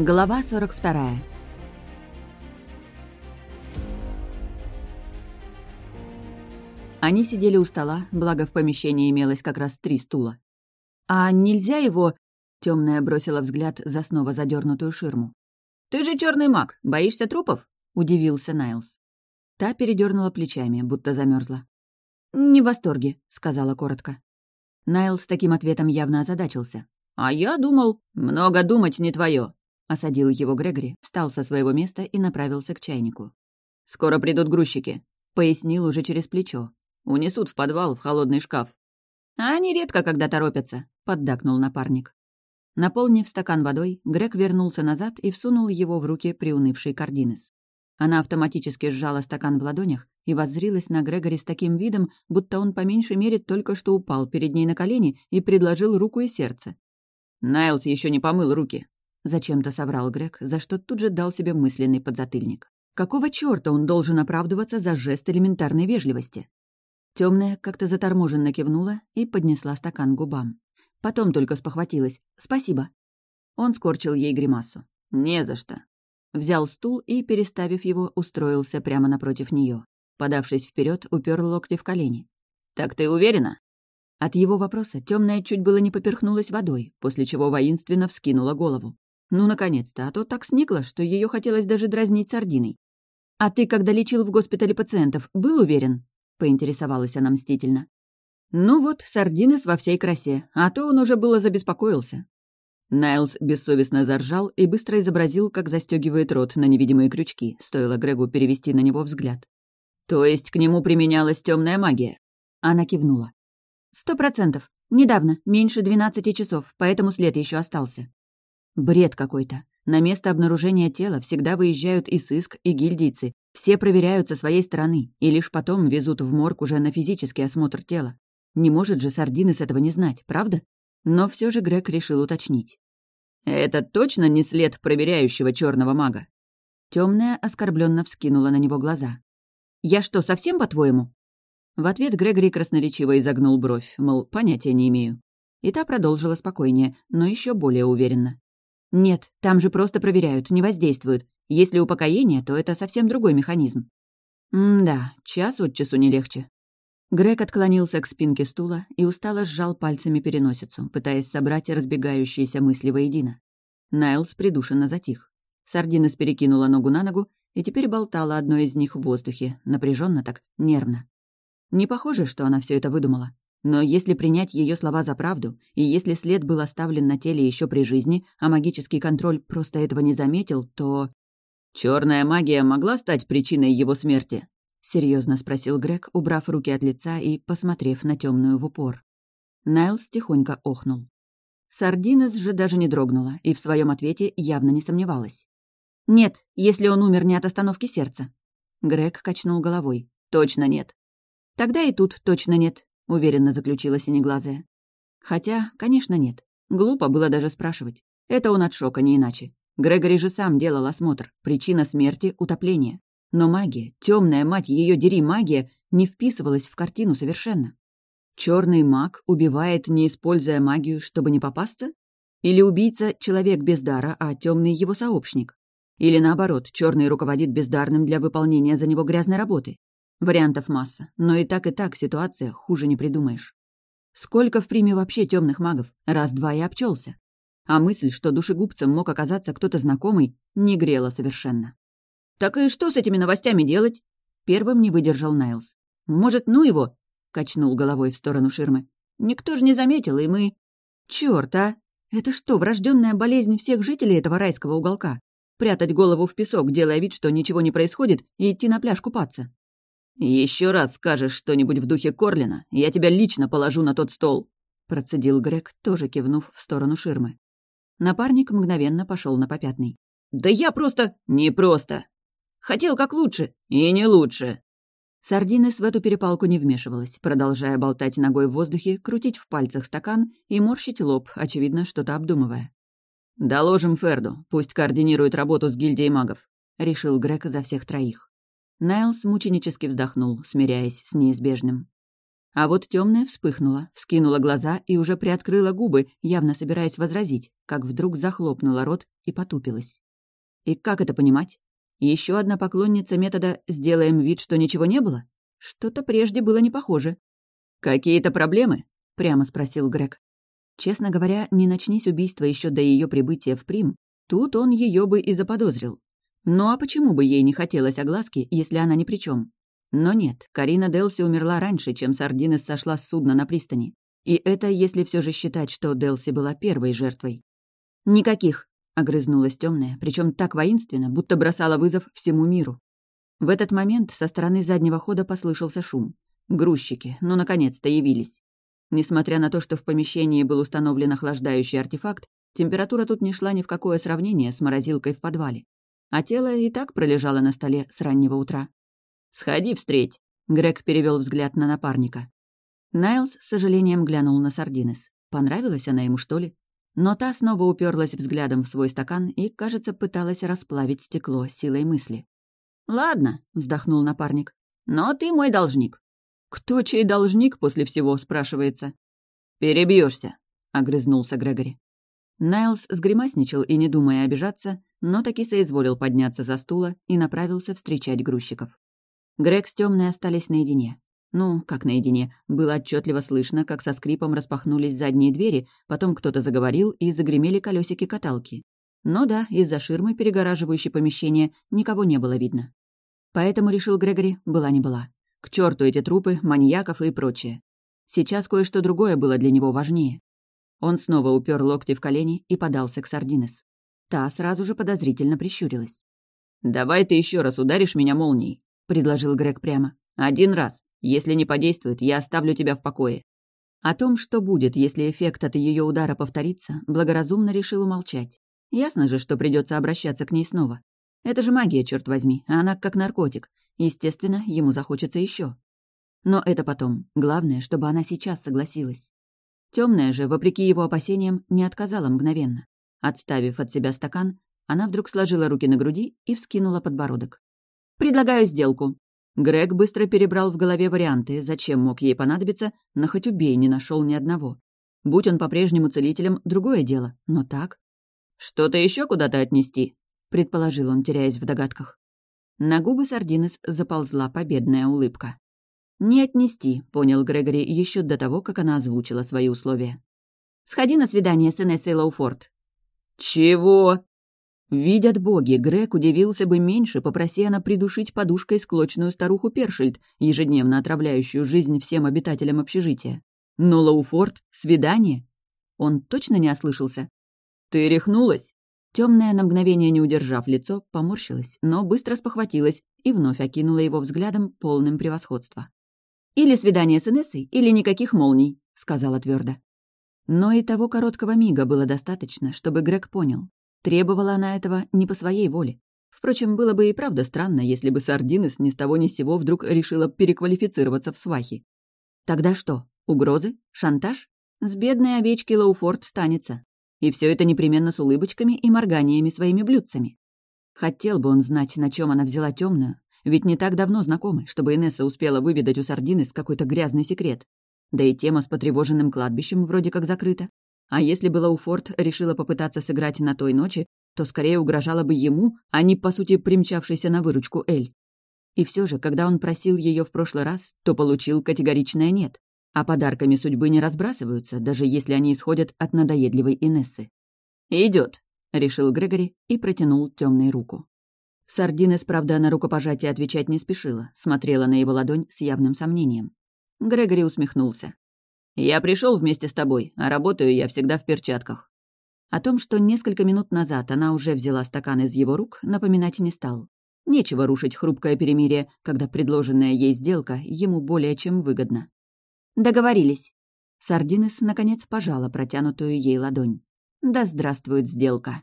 Глава 42. Они сидели у стола, благо в помещении имелось как раз три стула. «А нельзя его...» — темная бросила взгляд за снова задернутую ширму. «Ты же черный маг, боишься трупов?» — удивился Найлз. Та передернула плечами, будто замерзла. «Не в восторге», — сказала коротко. Найлз таким ответом явно озадачился. «А я думал, много думать не твое. Осадил его Грегори, встал со своего места и направился к чайнику. «Скоро придут грузчики», — пояснил уже через плечо. «Унесут в подвал, в холодный шкаф». «А они редко когда торопятся», — поддакнул напарник. Наполнив стакан водой, Грег вернулся назад и всунул его в руки приунывшей Кардинес. Она автоматически сжала стакан в ладонях и воззрилась на Грегори с таким видом, будто он по меньшей мере только что упал перед ней на колени и предложил руку и сердце. «Найлс еще не помыл руки», Зачем-то соврал Грег, за что тут же дал себе мысленный подзатыльник. Какого чёрта он должен оправдываться за жест элементарной вежливости? Темная как-то заторможенно кивнула и поднесла стакан к губам. Потом только спохватилась. «Спасибо». Он скорчил ей гримасу. «Не за что». Взял стул и, переставив его, устроился прямо напротив нее. Подавшись вперед, упер локти в колени. «Так ты уверена?» От его вопроса темная чуть было не поперхнулась водой, после чего воинственно вскинула голову. Ну, наконец-то, а то так сникла, что ее хотелось даже дразнить сардиной. «А ты, когда лечил в госпитале пациентов, был уверен?» — поинтересовалась она мстительно. Ну вот, сардинес во всей красе, а то он уже было забеспокоился. Найлз бессовестно заржал и быстро изобразил, как застегивает рот на невидимые крючки, стоило Грегу перевести на него взгляд. «То есть к нему применялась темная магия?» Она кивнула. «Сто процентов. Недавно, меньше двенадцати часов, поэтому след еще остался. Бред какой-то. На место обнаружения тела всегда выезжают и сыск, и гильдийцы. Все проверяют со своей стороны, и лишь потом везут в морг уже на физический осмотр тела. Не может же Сардины с этого не знать, правда? Но все же Грег решил уточнить. «Это точно не след проверяющего черного мага?» Темная оскорбленно вскинула на него глаза. «Я что, совсем по-твоему?» В ответ Грегори красноречиво изогнул бровь, мол, понятия не имею. И та продолжила спокойнее, но еще более уверенно. «Нет, там же просто проверяют, не воздействуют. Если упокоение, то это совсем другой механизм». «М-да, час от часу не легче». Грег отклонился к спинке стула и устало сжал пальцами переносицу, пытаясь собрать разбегающиеся мысли воедино. Найлс придушенно затих. Сардинес перекинула ногу на ногу и теперь болтала одной из них в воздухе, напряженно так, нервно. Не похоже, что она все это выдумала. Но если принять ее слова за правду, и если след был оставлен на теле еще при жизни, а магический контроль просто этого не заметил, то... Черная магия могла стать причиной его смерти? серьезно спросил Грег, убрав руки от лица и посмотрев на темную в упор. Найлс тихонько охнул. Сардинес же даже не дрогнула и в своем ответе явно не сомневалась. «Нет, если он умер не от остановки сердца». Грег качнул головой. «Точно нет». «Тогда и тут точно нет уверенно заключила синеглазая. Хотя, конечно, нет. Глупо было даже спрашивать. Это он от шока, не иначе. Грегори же сам делал осмотр. Причина смерти — утопление. Но магия, темная мать, ее дери магия, не вписывалась в картину совершенно. Черный маг убивает, не используя магию, чтобы не попасться? Или убийца — человек без дара, а темный его сообщник? Или наоборот, черный руководит бездарным для выполнения за него грязной работы? Вариантов масса, но и так и так ситуация хуже не придумаешь. Сколько в приме вообще темных магов? Раз-два и обчелся. А мысль, что душегубцем мог оказаться кто-то знакомый, не грела совершенно. «Так и что с этими новостями делать?» Первым не выдержал Найлз. «Может, ну его?» — качнул головой в сторону ширмы. «Никто же не заметил, и мы...» «Чёрт, а! Это что, врожденная болезнь всех жителей этого райского уголка? Прятать голову в песок, делая вид, что ничего не происходит, и идти на пляж купаться?» Еще раз скажешь что-нибудь в духе Корлина, я тебя лично положу на тот стол», — процедил Грег, тоже кивнув в сторону ширмы. Напарник мгновенно пошел на попятный. «Да я просто... не просто. Хотел как лучше, и не лучше». Сардинес в эту перепалку не вмешивалась, продолжая болтать ногой в воздухе, крутить в пальцах стакан и морщить лоб, очевидно, что-то обдумывая. «Доложим Ферду, пусть координирует работу с гильдией магов», — решил Грег за всех троих. Найлс мученически вздохнул, смиряясь с неизбежным. А вот темная вспыхнула, вскинула глаза и уже приоткрыла губы, явно собираясь возразить, как вдруг захлопнула рот и потупилась. И как это понимать? Еще одна поклонница метода «сделаем вид, что ничего не было»? Что-то прежде было не похоже. «Какие-то проблемы?» — прямо спросил Грег. Честно говоря, не начнись убийство еще до ее прибытия в Прим, тут он ее бы и заподозрил. Ну а почему бы ей не хотелось огласки, если она ни при чем? Но нет, Карина Делси умерла раньше, чем Сардинес сошла с судна на пристани. И это если все же считать, что Делси была первой жертвой. «Никаких», — огрызнулась темная, причем так воинственно, будто бросала вызов всему миру. В этот момент со стороны заднего хода послышался шум. Грузчики, ну, наконец-то явились. Несмотря на то, что в помещении был установлен охлаждающий артефакт, температура тут не шла ни в какое сравнение с морозилкой в подвале. А тело и так пролежало на столе с раннего утра. «Сходи встреть», — Грег перевел взгляд на напарника. Найлс с сожалением глянул на Сардинес. Понравилась она ему, что ли? Но та снова уперлась взглядом в свой стакан и, кажется, пыталась расплавить стекло силой мысли. «Ладно», — вздохнул напарник. «Но ты мой должник». «Кто чей должник после всего?» — спрашивается. Перебьешься, огрызнулся Грегори. Найлс сгримасничал и, не думая обижаться, но таки соизволил подняться за стула и направился встречать грузчиков. Грег с темной остались наедине. Ну, как наедине, было отчетливо слышно, как со скрипом распахнулись задние двери, потом кто-то заговорил и загремели колесики каталки. Но да, из-за ширмы, перегораживающей помещение, никого не было видно. Поэтому, решил Грегори, была не была. К черту эти трупы, маньяков и прочее. Сейчас кое-что другое было для него важнее. Он снова упер локти в колени и подался к Сардинес. Та сразу же подозрительно прищурилась. «Давай ты еще раз ударишь меня молнией», предложил Грег прямо. «Один раз. Если не подействует, я оставлю тебя в покое». О том, что будет, если эффект от ее удара повторится, благоразумно решил умолчать. Ясно же, что придется обращаться к ней снова. Это же магия, черт возьми, а она как наркотик. Естественно, ему захочется еще. Но это потом. Главное, чтобы она сейчас согласилась. Темная же, вопреки его опасениям, не отказала мгновенно. Отставив от себя стакан, она вдруг сложила руки на груди и вскинула подбородок. «Предлагаю сделку». Грег быстро перебрал в голове варианты, зачем мог ей понадобиться, но хоть убей не нашел ни одного. Будь он по-прежнему целителем, другое дело, но так. «Что-то еще куда-то отнести?» — предположил он, теряясь в догадках. На губы Сардинес заползла победная улыбка. «Не отнести», — понял Грегори еще до того, как она озвучила свои условия. «Сходи на свидание с Энессой Лоуфорд». «Чего?» Видят боги, Грег удивился бы меньше, попроси она придушить подушкой склочную старуху Першельд, ежедневно отравляющую жизнь всем обитателям общежития. Но Лоуфорд — свидание? Он точно не ослышался? «Ты рехнулась?» Темная, на мгновение не удержав лицо, поморщилась, но быстро спохватилась и вновь окинула его взглядом, полным превосходства. «Или свидание с Инессой, или никаких молний», — сказала твердо. Но и того короткого мига было достаточно, чтобы Грег понял. Требовала она этого не по своей воле. Впрочем, было бы и правда странно, если бы Сардинес ни с того ни с сего вдруг решила переквалифицироваться в свахи. Тогда что, угрозы? Шантаж? С бедной овечки Лоуфорд станется. И все это непременно с улыбочками и морганиями своими блюдцами. Хотел бы он знать, на чем она взяла темную, ведь не так давно знакомы, чтобы Инесса успела выведать у Сардинес какой-то грязный секрет. Да и тема с потревоженным кладбищем вроде как закрыта. А если бы Лауфорд решила попытаться сыграть на той ночи, то скорее угрожала бы ему, а не, по сути, примчавшейся на выручку Эль. И все же, когда он просил ее в прошлый раз, то получил категоричное «нет». А подарками судьбы не разбрасываются, даже если они исходят от надоедливой Инессы. Идет, решил Грегори и протянул темную руку. Сардинес, правда, на рукопожатие отвечать не спешила, смотрела на его ладонь с явным сомнением. Грегори усмехнулся. «Я пришел вместе с тобой, а работаю я всегда в перчатках». О том, что несколько минут назад она уже взяла стакан из его рук, напоминать не стал. Нечего рушить хрупкое перемирие, когда предложенная ей сделка ему более чем выгодна. «Договорились». Сардинес, наконец, пожала протянутую ей ладонь. «Да здравствует сделка!»